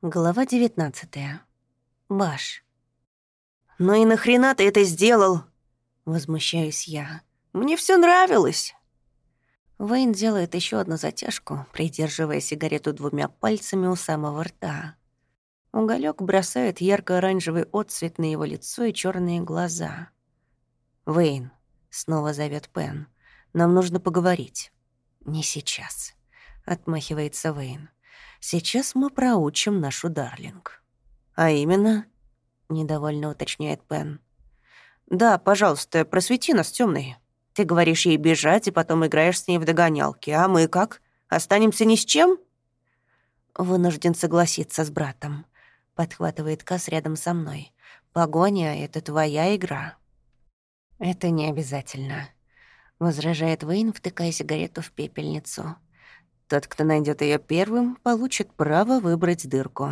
Глава 19. Баш. «Ну и нахрена ты это сделал?» Возмущаюсь я. «Мне все нравилось!» Вейн делает еще одну затяжку, придерживая сигарету двумя пальцами у самого рта. Уголек бросает ярко-оранжевый отцвет на его лицо и черные глаза. «Вейн», — снова зовет Пен, — «нам нужно поговорить». «Не сейчас», — отмахивается Вейн. Сейчас мы проучим нашу Дарлинг». «А именно?» — недовольно уточняет Пен. «Да, пожалуйста, просвети нас, темный. Ты говоришь ей бежать, и потом играешь с ней в догонялки. А мы как? Останемся ни с чем?» «Вынужден согласиться с братом», — подхватывает Кас рядом со мной. «Погоня — это твоя игра». «Это не обязательно», — возражает Вейн, втыкая сигарету в пепельницу. Тот, кто найдет ее первым, получит право выбрать дырку.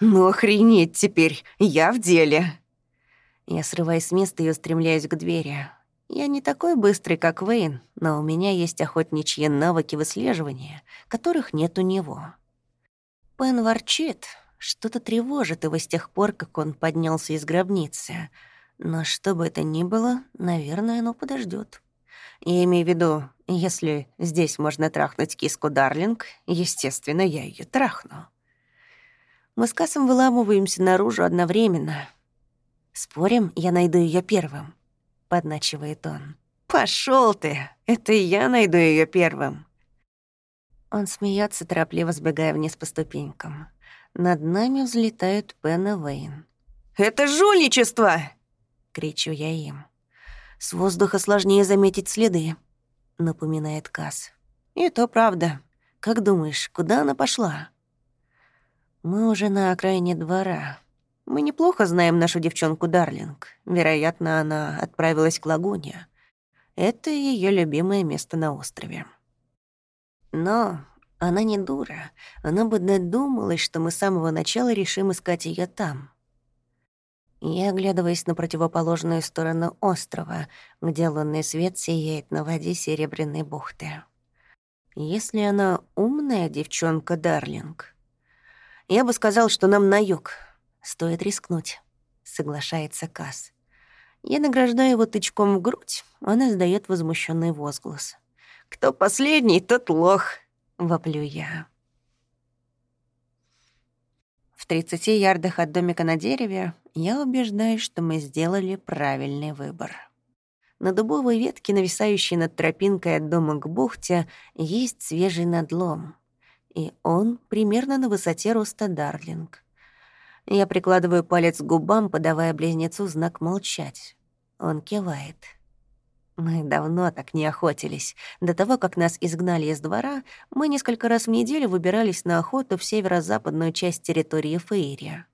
«Ну охренеть теперь, я в деле!» Я срываюсь с места и устремляюсь к двери. Я не такой быстрый, как Вейн, но у меня есть охотничьи навыки выслеживания, которых нет у него. Пен ворчит, что-то тревожит его с тех пор, как он поднялся из гробницы. Но что бы это ни было, наверное, оно подождет. Я имею в виду, если здесь можно трахнуть киску Дарлинг, естественно, я ее трахну. Мы с Кассом выламываемся наружу одновременно. «Спорим, я найду ее первым», — подначивает он. Пошел ты! Это я найду ее первым!» Он смеется, торопливо сбегая вниз по ступенькам. Над нами взлетают Пен и Вейн. «Это жульничество!» — кричу я им. С воздуха сложнее заметить следы, напоминает Кас. И то правда. Как думаешь, куда она пошла? Мы уже на окраине двора. Мы неплохо знаем нашу девчонку Дарлинг. Вероятно, она отправилась к лагуне. Это ее любимое место на острове. Но она не дура. Она бы додумалась, что мы с самого начала решим искать ее там. Я оглядываюсь на противоположную сторону острова, где лунный свет сияет на воде Серебряной бухты. Если она умная девчонка Дарлинг, я бы сказал, что нам на юг. Стоит рискнуть, соглашается Касс. Я награждаю его тычком в грудь, он издает возмущенный возглас. «Кто последний, тот лох», — воплю я. В 30 ярдах от домика на дереве я убеждаюсь, что мы сделали правильный выбор. На дубовой ветке, нависающей над тропинкой от дома к бухте, есть свежий надлом. И он примерно на высоте роста Дарлинг. Я прикладываю палец к губам, подавая близнецу знак молчать. Он кивает. Мы давно так не охотились. До того, как нас изгнали из двора, мы несколько раз в неделю выбирались на охоту в северо-западную часть территории Фейри.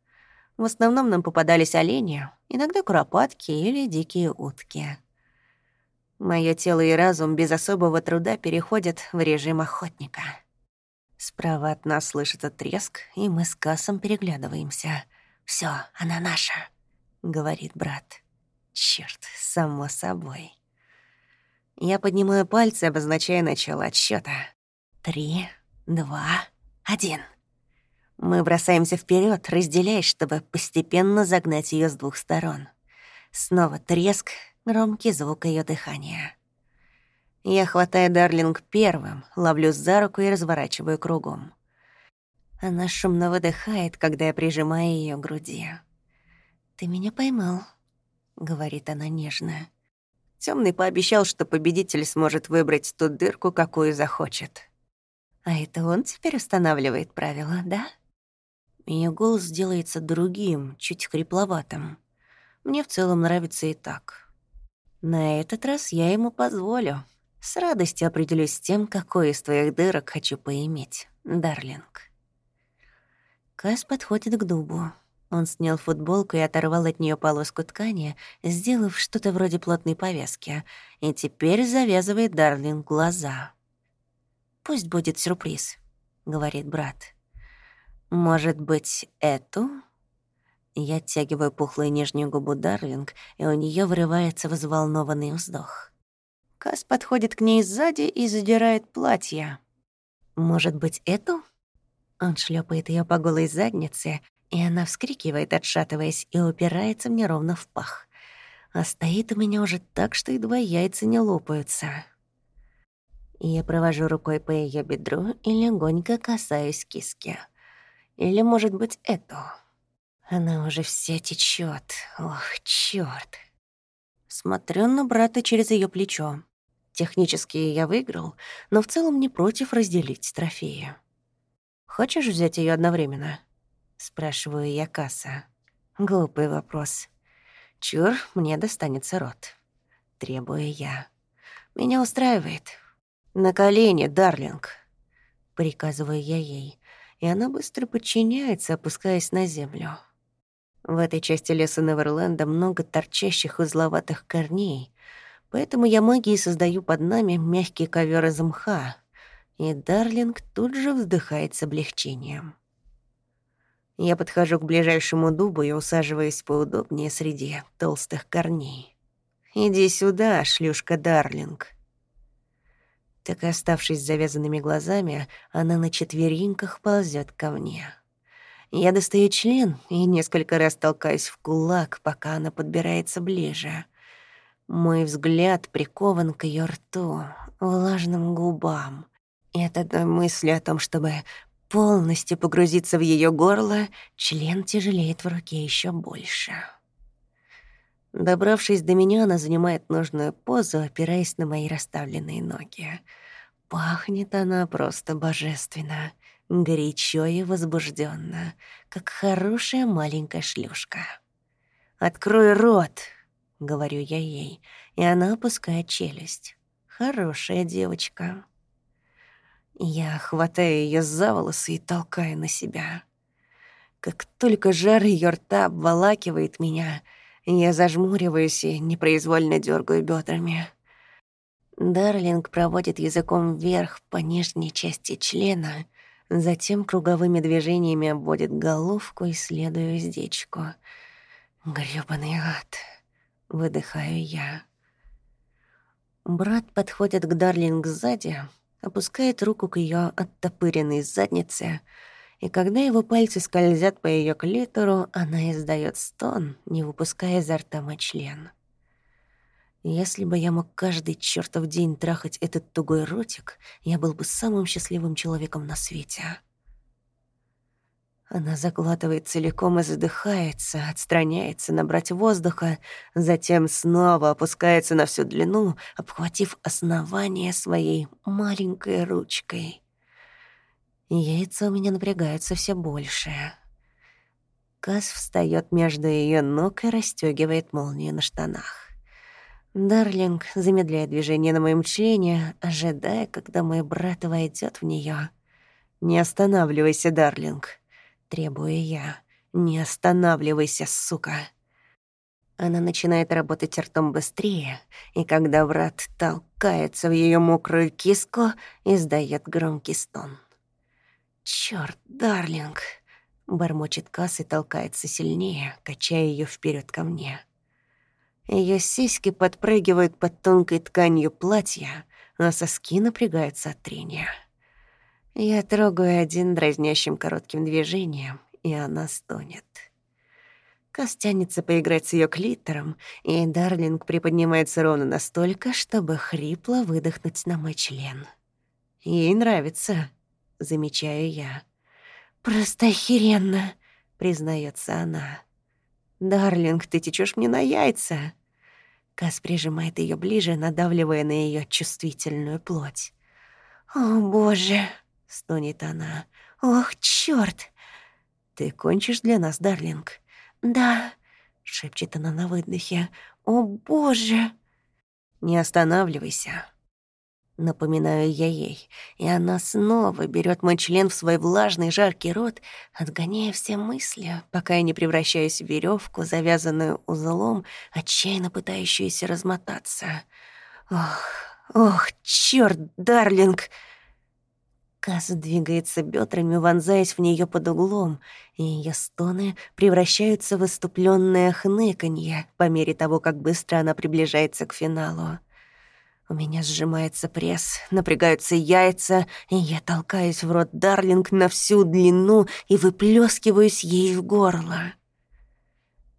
В основном нам попадались олени, иногда куропатки или дикие утки. Моё тело и разум без особого труда переходят в режим охотника. Справа от нас слышится треск, и мы с Кассом переглядываемся. «Всё, она наша», — говорит брат. «Чёрт, само собой». Я поднимаю пальцы, обозначая начало отсчета. Три, два, один. Мы бросаемся вперед, разделяясь, чтобы постепенно загнать ее с двух сторон. Снова треск, громкий звук ее дыхания. Я хватаю Дарлинг первым, ловлю за руку и разворачиваю кругом. Она шумно выдыхает, когда я прижимаю ее к груди. «Ты меня поймал», — говорит она нежно. Темный пообещал, что победитель сможет выбрать ту дырку, какую захочет. А это он теперь устанавливает правила, да? Ее голос делается другим, чуть хрипловатым. Мне в целом нравится и так. На этот раз я ему позволю. С радостью определюсь с тем, какой из твоих дырок хочу поиметь, Дарлинг. Кас подходит к дубу. Он снял футболку и оторвал от нее полоску ткани, сделав что-то вроде плотной повязки, и теперь завязывает Дарлин глаза. «Пусть будет сюрприз», — говорит брат. «Может быть, эту?» Я оттягиваю пухлую нижнюю губу Дарлинг, и у нее вырывается взволнованный вздох. Кас подходит к ней сзади и задирает платье. «Может быть, эту?» Он шлепает ее по голой заднице, и она вскрикивает, отшатываясь, и упирается мне ровно в пах. А стоит у меня уже так, что едва яйца не лопаются. Я провожу рукой по ее бедру и легонько касаюсь киски. Или, может быть, эту. Она уже вся течет. Ох, чёрт. Смотрю на брата через ее плечо. Технически я выиграл, но в целом не против разделить трофеи. «Хочешь взять ее одновременно?» — спрашиваю я Касса. Глупый вопрос. Чур, мне достанется рот. Требую я. Меня устраивает. «На колени, Дарлинг!» Приказываю я ей, и она быстро подчиняется, опускаясь на землю. В этой части леса Неверленда много торчащих узловатых корней, поэтому я магией создаю под нами мягкий ковер из мха, и Дарлинг тут же вздыхает с облегчением. Я подхожу к ближайшему дубу и усаживаюсь поудобнее среди толстых корней. «Иди сюда, шлюшка Дарлинг». Так оставшись завязанными глазами, она на четвереньках ползет ко мне. Я достаю член и несколько раз толкаюсь в кулак, пока она подбирается ближе. Мой взгляд прикован к ее рту, влажным губам. И от одной мысли о том, чтобы полностью погрузиться в ее горло, член тяжелеет в руке еще больше. Добравшись до меня, она занимает нужную позу, опираясь на мои расставленные ноги. Пахнет она просто божественно горячо и возбужденно, как хорошая маленькая шлюшка. «Открой рот!» — говорю я ей, и она опускает челюсть. «Хорошая девочка». Я хватаю ее за волосы и толкаю на себя. Как только жар ее рта обволакивает меня, я зажмуриваюсь и непроизвольно дергаю бедрами. Дарлинг проводит языком вверх по нижней части члена — Затем круговыми движениями обводит головку, исследуя уздечку. «Грёбаный ад!» — выдыхаю я. Брат подходит к Дарлинг сзади, опускает руку к ее оттопыренной заднице, и когда его пальцы скользят по ее клитору, она издает стон, не выпуская изо рта мой член. Если бы я мог каждый чертов день трахать этот тугой ротик, я был бы самым счастливым человеком на свете. Она заглатывает целиком и задыхается, отстраняется набрать воздуха, затем снова опускается на всю длину, обхватив основание своей маленькой ручкой. Яйца у меня напрягаются все больше. Каз встает между ее ног и расстегивает молнию на штанах. Дарлинг замедляет движение на моем члене, ожидая, когда мой брат войдет в нее. «Не останавливайся, Дарлинг», — требую я. «Не останавливайся, сука». Она начинает работать ртом быстрее, и когда брат толкается в ее мокрую киску, издает громкий стон. «Чёрт, Дарлинг!» — бормочет Касс и толкается сильнее, качая ее вперед ко мне. Ее сиськи подпрыгивают под тонкой тканью платья, а соски напрягаются от трения. Я трогаю один дразнящим коротким движением, и она стонет. Кас тянется поиграть с ее клитором, и Дарлинг приподнимается ровно настолько, чтобы хрипло выдохнуть на мой член. Ей нравится, замечаю я. «Просто охеренно», — признается она. «Дарлинг, ты течешь мне на яйца!» Кас прижимает ее ближе, надавливая на ее чувствительную плоть. «О, боже!» — стонет она. «Ох, черт! «Ты кончишь для нас, Дарлинг?» «Да», — шепчет она на выдохе. «О, боже!» «Не останавливайся», Напоминаю я ей, и она снова берет мой член в свой влажный жаркий рот, отгоняя все мысли, пока я не превращаюсь в веревку, завязанную узлом, отчаянно пытающуюся размотаться. Ох, ох, черт, Дарлинг! Каз двигается бедрами, вонзаясь в нее под углом, и ее стоны превращаются в выступленное хныканье по мере того, как быстро она приближается к финалу. У меня сжимается пресс, напрягаются яйца, и я толкаюсь в рот Дарлинг на всю длину и выплескиваюсь ей в горло.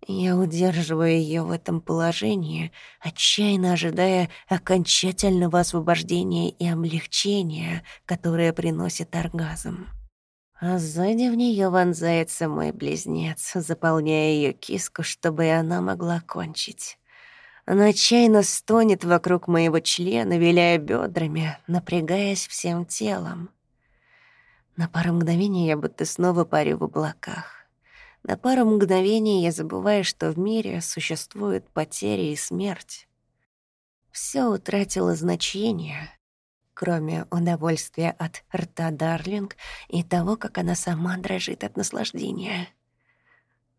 Я удерживаю ее в этом положении, отчаянно ожидая окончательного освобождения и облегчения, которое приносит оргазм. А сзади в нее вонзается мой близнец, заполняя ее киску, чтобы она могла кончить. Она отчаянно стонет вокруг моего члена, виляя бедрами, напрягаясь всем телом. На пару мгновений я будто снова парю в облаках. На пару мгновений я забываю, что в мире существуют потери и смерть. Все утратило значение, кроме удовольствия от рта Дарлинг и того, как она сама дрожит от наслаждения.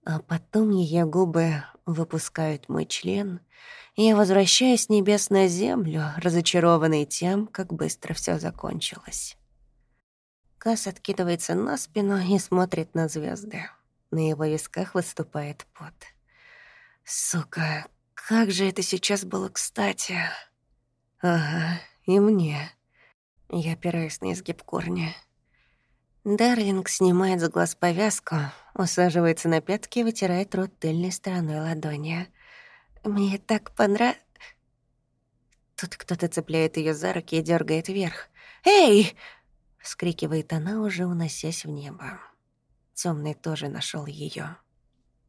А потом ее губы выпускают мой член, и я возвращаюсь с небес на землю, разочарованный тем, как быстро все закончилось. Кас откидывается на спину и смотрит на звезды. На его висках выступает пот. Сука, как же это сейчас было кстати. Ага, и мне. Я опираюсь на изгиб корня. Дарлинг снимает с глаз повязку, усаживается на пятки и вытирает рот тыльной стороной ладони. Мне так понрав... Тут кто-то цепляет ее за руки и дергает вверх. «Эй!» — вскрикивает она, уже уносясь в небо. Темный тоже нашел ее.